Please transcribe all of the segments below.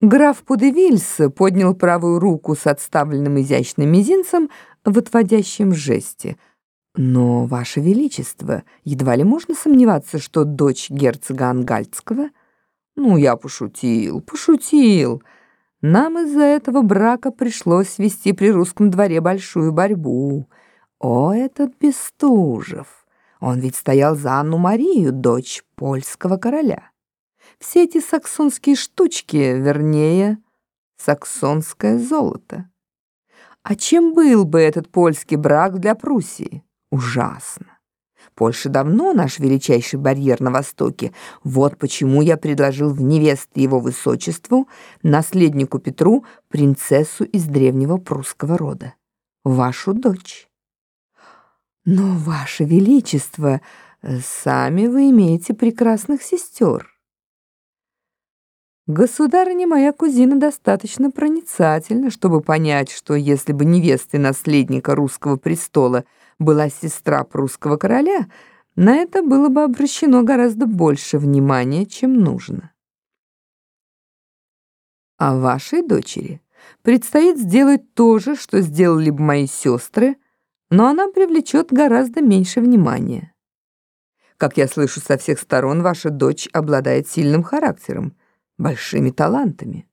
Граф Пудевильс поднял правую руку с отставленным изящным мизинцем в отводящем жесте. «Но, Ваше Величество, едва ли можно сомневаться, что дочь герцога Ангальцкого...» «Ну, я пошутил, пошутил. Нам из-за этого брака пришлось вести при русском дворе большую борьбу. О, этот Бестужев! Он ведь стоял за Анну Марию, дочь польского короля» все эти саксонские штучки, вернее, саксонское золото. А чем был бы этот польский брак для Пруссии? Ужасно. Польша давно наш величайший барьер на Востоке. Вот почему я предложил в невесты его высочеству, наследнику Петру, принцессу из древнего прусского рода. Вашу дочь. Но, ваше величество, сами вы имеете прекрасных сестер. Государыня моя кузина достаточно проницательна, чтобы понять, что если бы невестой наследника русского престола была сестра прусского короля, на это было бы обращено гораздо больше внимания, чем нужно. А вашей дочери предстоит сделать то же, что сделали бы мои сестры, но она привлечет гораздо меньше внимания. Как я слышу со всех сторон, ваша дочь обладает сильным характером — большими талантами.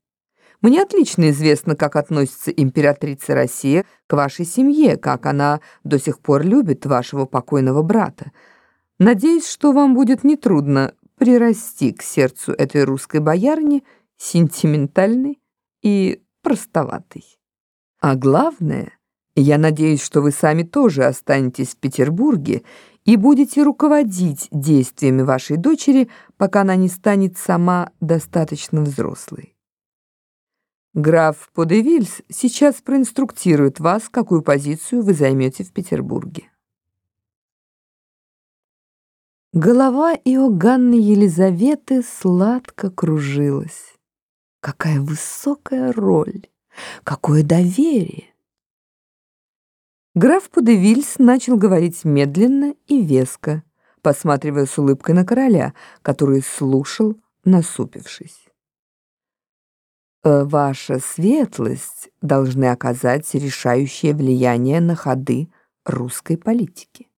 Мне отлично известно, как относится императрица Россия к вашей семье, как она до сих пор любит вашего покойного брата. Надеюсь, что вам будет нетрудно прирасти к сердцу этой русской боярни, сентиментальной и простоватой. А главное, я надеюсь, что вы сами тоже останетесь в Петербурге и будете руководить действиями вашей дочери, пока она не станет сама достаточно взрослой. Граф Подевильс сейчас проинструктирует вас, какую позицию вы займете в Петербурге. Голова Иоганны Елизаветы сладко кружилась. Какая высокая роль, какое доверие! Граф Пудевильс начал говорить медленно и веско, посматривая с улыбкой на короля, который слушал, насупившись. «Э, «Ваша светлость должны оказать решающее влияние на ходы русской политики.